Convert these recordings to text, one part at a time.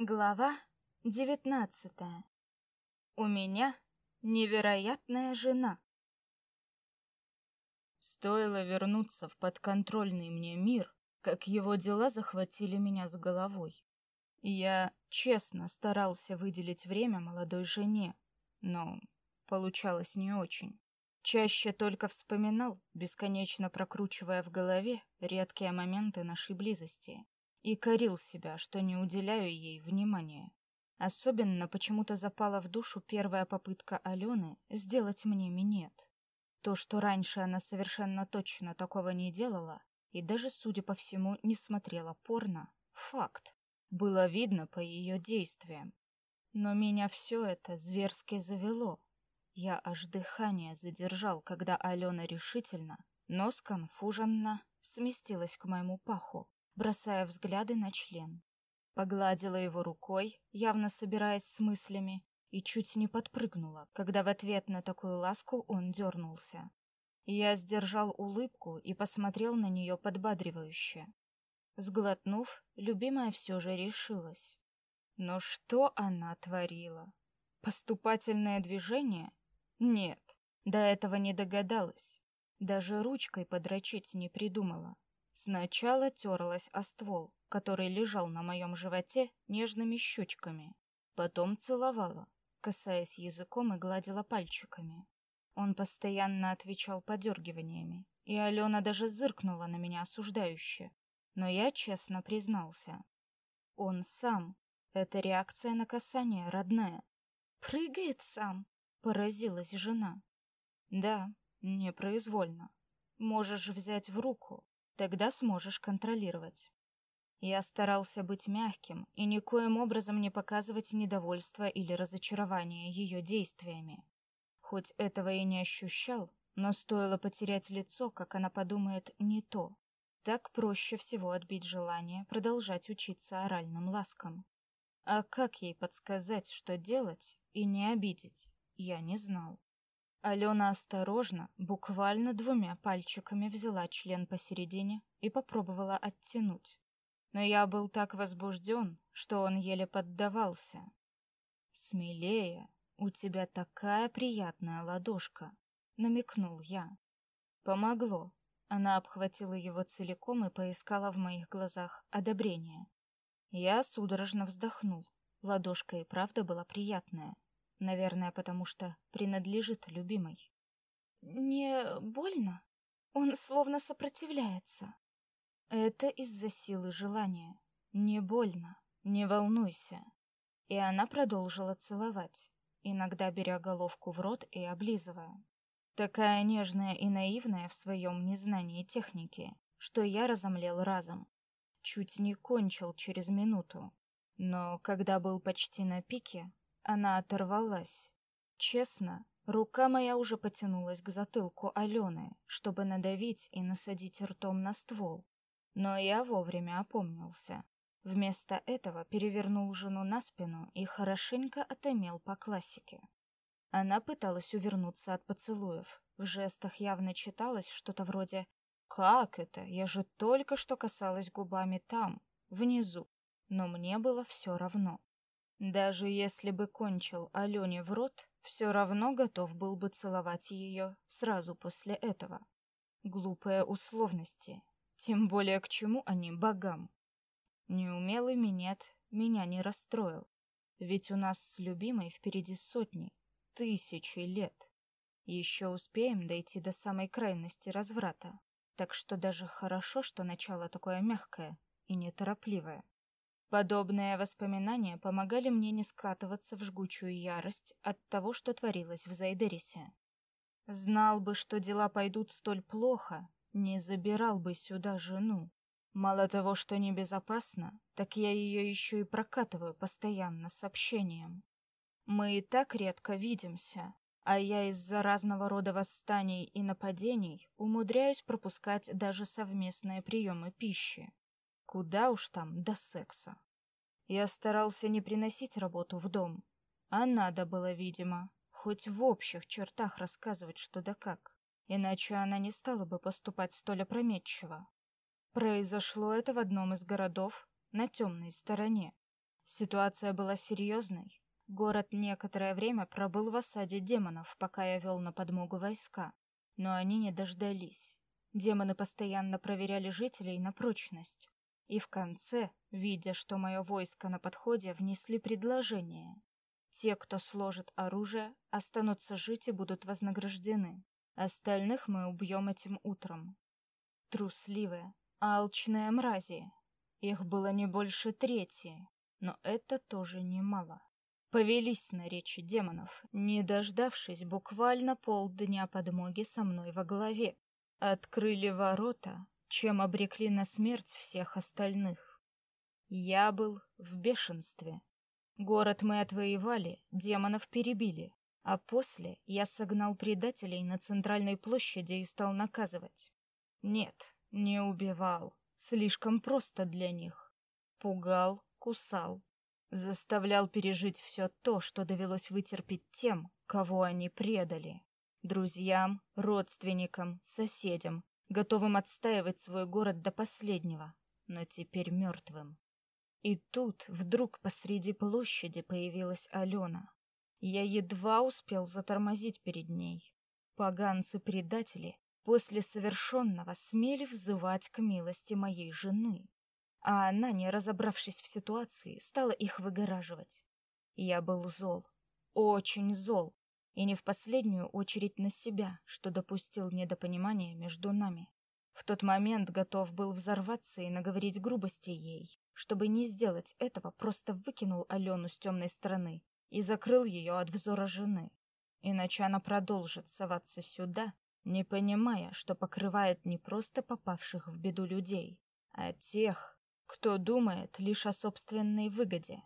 Глава девятнадцатая. У меня невероятная жена. Стоило вернуться в подконтрольный мне мир, как его дела захватили меня с головой. Я честно старался выделить время молодой жене, но получалось не очень. Чаще только вспоминал, бесконечно прокручивая в голове редкие моменты нашей близости и корил себя, что не уделяю ей внимания. Особенно почему-то запала в душу первая попытка Алены сделать мне минет. То, что раньше она совершенно точно такого не делала, и даже, судя по всему, не смотрела порно, факт. Было видно по ее действиям. Но меня все это зверски завело. Я аж дыхание задержал, когда Алена решительно, но сконфуженно сместилась к моему паху бросая взгляды на член. Погладила его рукой, явно собираясь с мыслями, и чуть не подпрыгнула, когда в ответ на такую ласку он дернулся. Я сдержал улыбку и посмотрел на нее подбадривающе. Сглотнув, любимая все же решилась. Но что она творила? Поступательное движение? Нет, до этого не догадалась. Даже ручкой подрочить не придумала. Сначала терлась о ствол, который лежал на моем животе нежными щечками. Потом целовала, касаясь языком и гладила пальчиками. Он постоянно отвечал подергиваниями, и Алена даже зыркнула на меня осуждающе. Но я честно признался. Он сам. Это реакция на касание, родная. Прыгает сам, поразилась жена. Да, непроизвольно. Можешь взять в руку, Тогда сможешь контролировать. Я старался быть мягким и никоим образом не показывать недовольства или разочарования ее действиями. Хоть этого и не ощущал, но стоило потерять лицо, как она подумает не то. Так проще всего отбить желание продолжать учиться оральным ласкам. А как ей подсказать, что делать и не обидеть, я не знал. Алена осторожно, буквально двумя пальчиками взяла член посередине и попробовала оттянуть. Но я был так возбужден, что он еле поддавался. «Смелее, у тебя такая приятная ладошка», — намекнул я. Помогло. Она обхватила его целиком и поискала в моих глазах одобрение. Я судорожно вздохнул. Ладошка и правда была приятная. Наверное, потому что принадлежит любимой. Не больно? Он словно сопротивляется. Это из-за силы желания. Не больно, не волнуйся. И она продолжила целовать, иногда беря головку в рот и облизывая. Такая нежная и наивная в своем незнании техники, что я разомлел разом. Чуть не кончил через минуту. Но когда был почти на пике, она оторвалась. Честно, рука моя уже потянулась к затылку Алены, чтобы надавить и насадить ртом на ствол. Но я вовремя опомнился. Вместо этого перевернул жену на спину и хорошенько отымел по классике. Она пыталась увернуться от поцелуев. В жестах явно читалось что-то вроде «Как это? Я же только что касалась губами там, внизу». Но мне было все равно. Даже если бы кончил Алене в рот, все равно готов был бы целовать ее сразу после этого. Глупые условности. Тем более к чему они богам? Неумелый минет меня не расстроил. Ведь у нас с любимой впереди сотни, тысячи лет. Еще успеем дойти до самой крайности разврата. Так что даже хорошо, что начало такое мягкое и неторопливое. Подобные воспоминания помогали мне не скатываться в жгучую ярость от того, что творилось в Зайдерисе. Знал бы, что дела пойдут столь плохо, не забирал бы сюда жену. Мало того, что небезопасно, так я ее еще и прокатываю постоянно сообщением. Мы и так редко видимся, а я из-за разного рода восстаний и нападений умудряюсь пропускать даже совместные приемы пищи. Куда уж там до секса. Я старался не приносить работу в дом, а надо было, видимо, хоть в общих чертах рассказывать что да как, иначе она не стала бы поступать столь опрометчиво. Произошло это в одном из городов на темной стороне. Ситуация была серьезной. Город некоторое время пробыл в осаде демонов, пока я вел на подмогу войска. Но они не дождались. Демоны постоянно проверяли жителей на прочность. И в конце, видя, что мое войско на подходе, внесли предложение. Те, кто сложит оружие, останутся жить и будут вознаграждены. Остальных мы убьем этим утром. Трусливые, алчные мрази. Их было не больше трети, но это тоже немало. Повелись на речи демонов, не дождавшись буквально полдня подмоги со мной во главе. Открыли ворота, чем обрекли на смерть всех остальных. Я был в бешенстве. Город мы отвоевали, демонов перебили, а после я согнал предателей на центральной площади и стал наказывать. Нет, не убивал, слишком просто для них. Пугал, кусал, заставлял пережить все то, что довелось вытерпеть тем, кого они предали. Друзьям, родственникам, соседям, готовым отстаивать свой город до последнего, но теперь мертвым. И тут вдруг посреди площади появилась Алена. Я едва успел затормозить перед ней. Поганцы-предатели после совершенного смели взывать к милости моей жены, а она, не разобравшись в ситуации, стала их выгораживать. Я был зол, очень зол, и не в последнюю очередь на себя, что допустил недопонимание между нами. В тот момент готов был взорваться и наговорить грубости ей. Чтобы не сделать этого, просто выкинул Алену с темной стороны и закрыл ее от взора жены. Иначе она продолжит соваться сюда, не понимая, что покрывает не просто попавших в беду людей, а тех, кто думает лишь о собственной выгоде.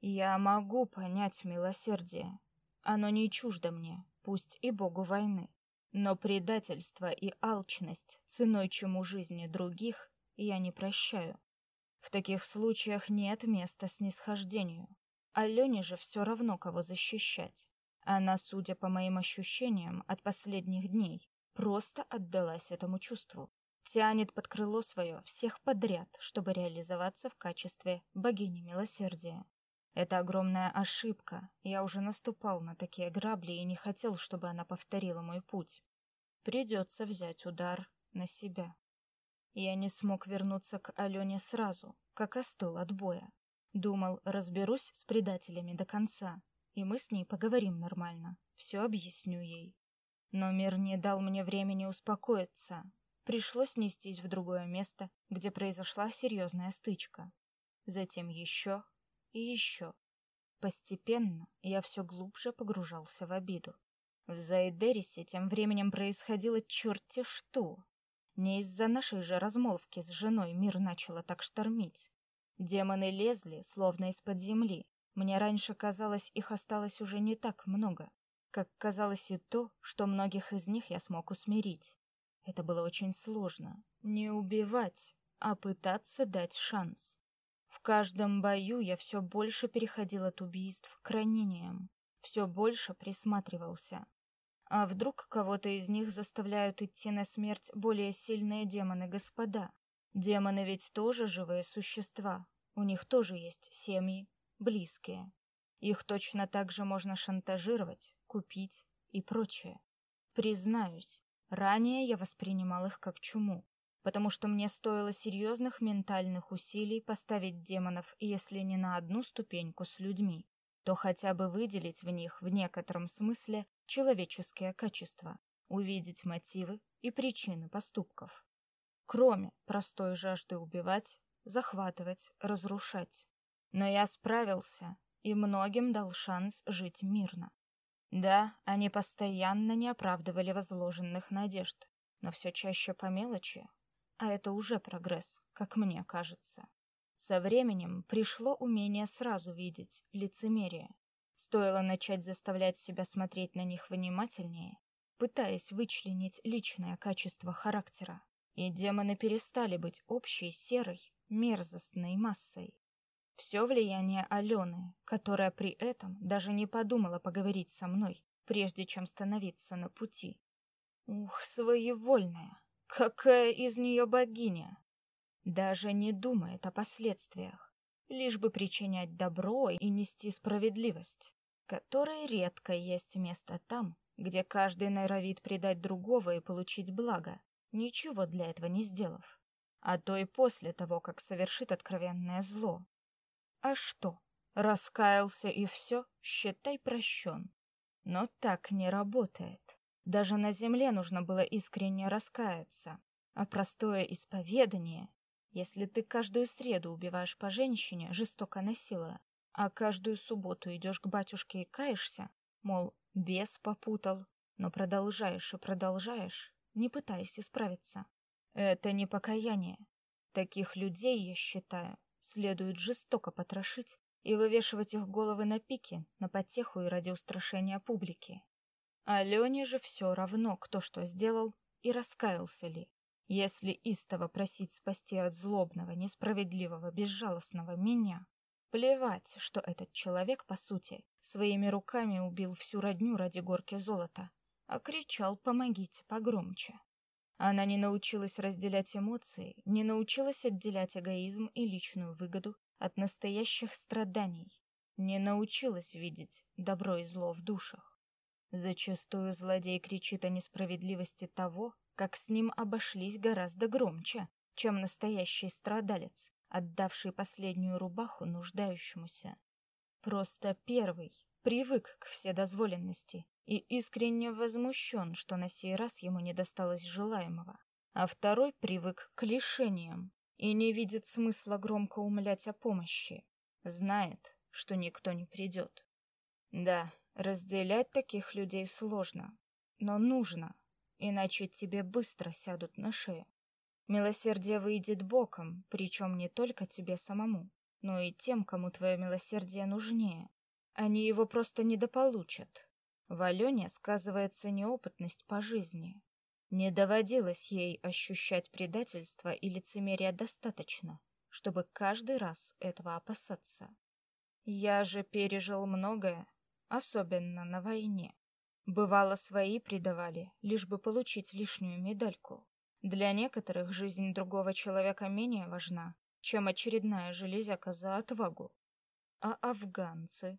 Я могу понять милосердие, оно не чуждо мне, пусть и богу войны. Но предательство и алчность, ценой чему жизни других, я не прощаю. В таких случаях нет места снисхождению. Алене же все равно, кого защищать. Она, судя по моим ощущениям от последних дней, просто отдалась этому чувству. Тянет под крыло свое всех подряд, чтобы реализоваться в качестве богини милосердия. Это огромная ошибка. Я уже наступал на такие грабли и не хотел, чтобы она повторила мой путь. Придется взять удар на себя. Я не смог вернуться к Алене сразу, как остыл от боя. Думал, разберусь с предателями до конца, и мы с ней поговорим нормально, все объясню ей. Но мир не дал мне времени успокоиться. Пришлось нестись в другое место, где произошла серьезная стычка. Затем еще и еще. Постепенно я все глубже погружался в обиду. В Зайдерисе тем временем происходило черти что. Не из-за нашей же размолвки с женой мир начало так штормить. Демоны лезли, словно из-под земли. Мне раньше казалось, их осталось уже не так много, как казалось и то, что многих из них я смог усмирить. Это было очень сложно. Не убивать, а пытаться дать шанс. В каждом бою я все больше переходил от убийств к ранениям, все больше присматривался. А вдруг кого-то из них заставляют идти на смерть более сильные демоны-господа? Демоны ведь тоже живые существа, у них тоже есть семьи, близкие. Их точно так же можно шантажировать, купить и прочее. Признаюсь, ранее я воспринимал их как чуму потому что мне стоило серьезных ментальных усилий поставить демонов, если не на одну ступеньку с людьми, то хотя бы выделить в них в некотором смысле человеческие качества, увидеть мотивы и причины поступков. Кроме простой жажды убивать, захватывать, разрушать. Но я справился и многим дал шанс жить мирно. Да, они постоянно не оправдывали возложенных надежд, но все чаще по мелочи, а это уже прогресс, как мне кажется. Со временем пришло умение сразу видеть лицемерие. Стоило начать заставлять себя смотреть на них внимательнее, пытаясь вычленить личное качество характера, и демоны перестали быть общей серой, мерзостной массой. Все влияние Алены, которая при этом даже не подумала поговорить со мной, прежде чем становиться на пути. Ух, своевольная. Какая из нее богиня? Даже не думает о последствиях. лишь бы причинять добро и нести справедливость, которой редко есть место там, где каждый норовит предать другого и получить благо, ничего для этого не сделав, а то и после того, как совершит откровенное зло. А что? Раскаялся и все, считай прощен. Но так не работает. Даже на земле нужно было искренне раскаяться, а простое исповедание, если ты каждую среду убиваешь по женщине, жестоко насилуя, а каждую субботу идешь к батюшке и каешься, мол, бес попутал, но продолжаешь и продолжаешь, не пытаясь исправиться. Это не покаяние. Таких людей, я считаю, следует жестоко потрошить и вывешивать их головы на пике, на потеху и ради устрашения публики. Алене же все равно, кто что сделал и раскаялся ли. Если истово просить спасти от злобного, несправедливого, безжалостного меня, плевать, что этот человек, по сути, своими руками убил всю родню ради горки золота, а кричал «помогите» погромче. Она не научилась разделять эмоции, не научилась отделять эгоизм и личную выгоду от настоящих страданий, не научилась видеть добро и зло в душах. Зачастую злодей кричит о несправедливости того, как с ним обошлись гораздо громче, чем настоящий страдалец, отдавший последнюю рубаху нуждающемуся. Просто первый привык к вседозволенности и искренне возмущен, что на сей раз ему не досталось желаемого, а второй привык к лишениям и не видит смысла громко умолять о помощи, знает, что никто не придет. Да, разделять таких людей сложно, но нужно, иначе тебе быстро сядут на шею. Милосердие выйдет боком, причем не только тебе самому, но и тем, кому твое милосердие нужнее. Они его просто недополучат, в Алене сказывается неопытность по жизни. Не доводилось ей ощущать предательство и лицемерие достаточно, чтобы каждый раз этого опасаться. Я же пережил многое, особенно на войне. Бывало, свои предавали, лишь бы получить лишнюю медальку. Для некоторых жизнь другого человека менее важна, чем очередная железяка за отвагу. А афганцы?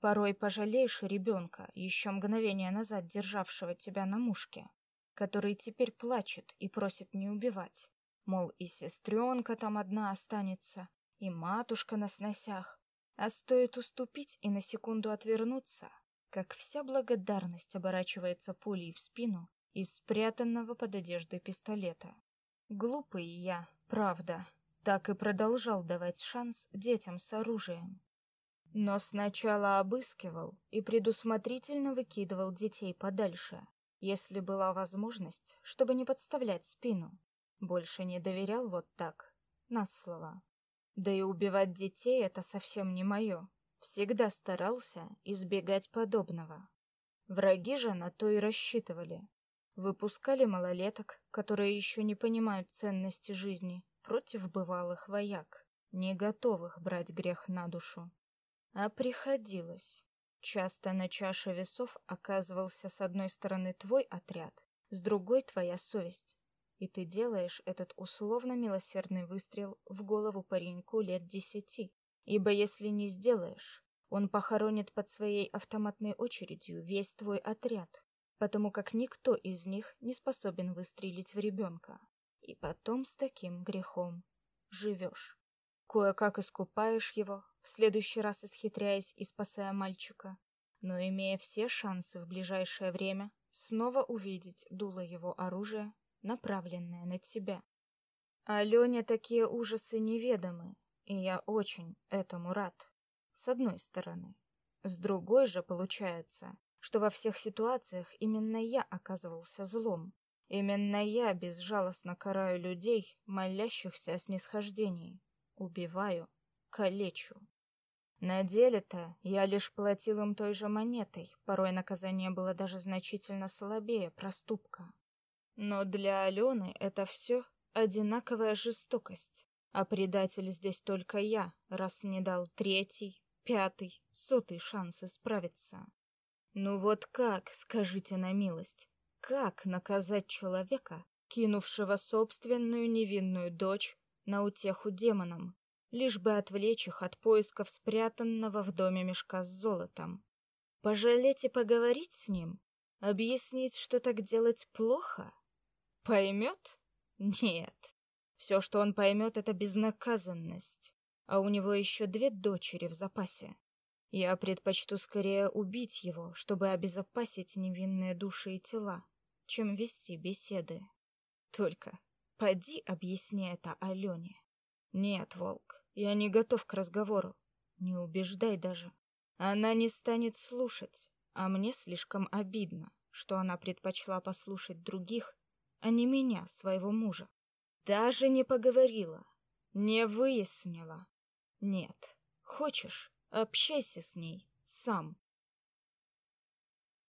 Порой пожалеешь ребенка, еще мгновение назад державшего тебя на мушке, который теперь плачет и просит не убивать. Мол, и сестренка там одна останется, и матушка на сносях. А стоит уступить и на секунду отвернуться, как вся благодарность оборачивается пулей в спину из спрятанного под одеждой пистолета. Глупый я, правда, так и продолжал давать шанс детям с оружием. Но сначала обыскивал и предусмотрительно выкидывал детей подальше, если была возможность, чтобы не подставлять спину. Больше не доверял вот так, на слово. Да и убивать детей — это совсем не мое. Всегда старался избегать подобного. Враги же на то и рассчитывали. Выпускали малолеток, которые еще не понимают ценности жизни, против бывалых вояк, не готовых брать грех на душу. А приходилось. Часто на чаше весов оказывался с одной стороны твой отряд, с другой твоя совесть. И ты делаешь этот условно милосердный выстрел в голову пареньку лет десяти. Ибо если не сделаешь, он похоронит под своей автоматной очередью весь твой отряд, потому как никто из них не способен выстрелить в ребенка. И потом с таким грехом живешь. Кое-как искупаешь его, в следующий раз исхитряясь и спасая мальчика, но имея все шансы в ближайшее время снова увидеть дуло его оружия, направленное на тебя. Алене такие ужасы неведомы, и я очень этому рад. С одной стороны. С другой же получается, что во всех ситуациях именно я оказывался злом. Именно я безжалостно караю людей, молящихся о снисхождении. Убиваю, калечу. На деле-то я лишь платил им той же монетой, порой наказание было даже значительно слабее проступка. Но для Алены это все одинаковая жестокость, а предатель здесь только я, раз не дал третий, пятый, сотый шанс исправиться. Ну вот как, скажите на милость, как наказать человека, кинувшего собственную невинную дочь на утеху демонам, лишь бы отвлечь их от поисков спрятанного в доме мешка с золотом. Пожалеть и поговорить с ним? Объяснить, что так делать плохо? Поймет? Нет. Все, что он поймет, это безнаказанность. А у него еще две дочери в запасе. Я предпочту скорее убить его, чтобы обезопасить невинные души и тела, чем вести беседы. Только поди объясни это Алене. Нет, Волк, я не готов к разговору. Не убеждай даже. Она не станет слушать, а мне слишком обидно, что она предпочла послушать других, а не меня, своего мужа. Даже не поговорила, не выяснила. Нет, хочешь, общайся с ней сам.